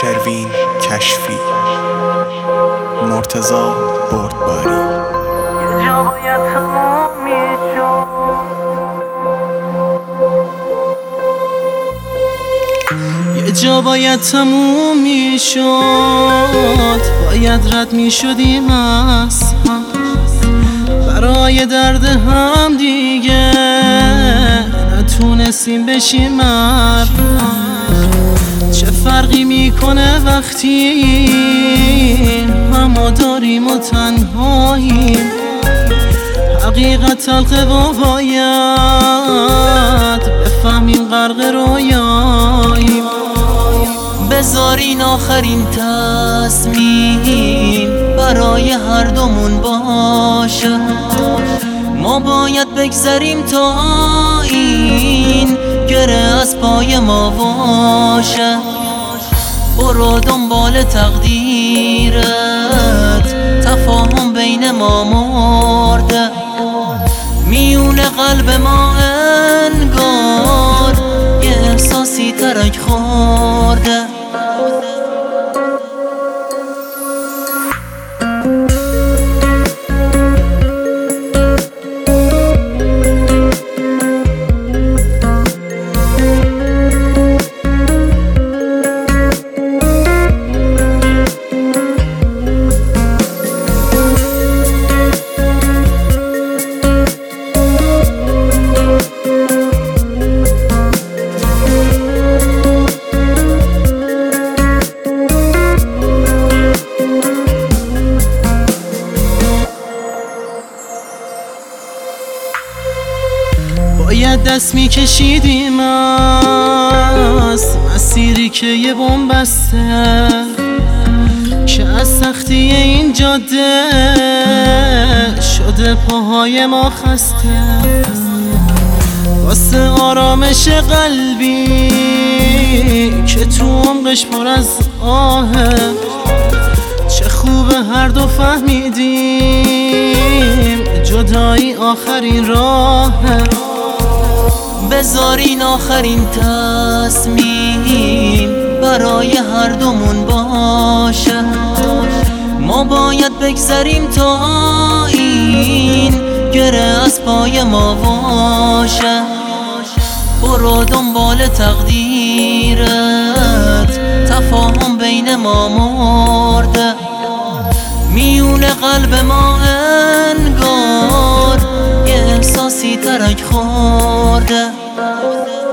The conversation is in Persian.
شروین کشفی. مرتزا بردباری. یه جا باید تموم می‌شد. باید رد می‌شدیم از هم. برای درد هم دیگه نتونستیم بشیم چه فرقی می‌کنه وقتی همه داریم و تنهاییم. حقیقت تلقه و باید بفهمیم غرق رویاییم. بذارین آخرین تصمیم برای هر دومون باشه. ما باید بگذریم تا این گره از پای ما باشه. برو دنبال تقدیرت. تفاهم بین ما مرده. میون قلب ما انگار یه احساسی ترک خورده. دست میکشیدیم از مسیری که یه بسته. که از سختی این جاده شده پاهای ما خسته. واسه آرامش قلبی که تو عمقش پر از آهه. چه خوبه هر دو فهمیدیم. جدایی آخرین راهه. بذارین آخرین تصمیم برای هر دومون باشه ما باید بگذریم تا این گره از پای ما باشه برو دنبال تقدیرت تفاهم بین ما مرده. میون قلب ما انگار یه احساسی ترک خورده. Rosa.